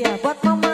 Iya buat mama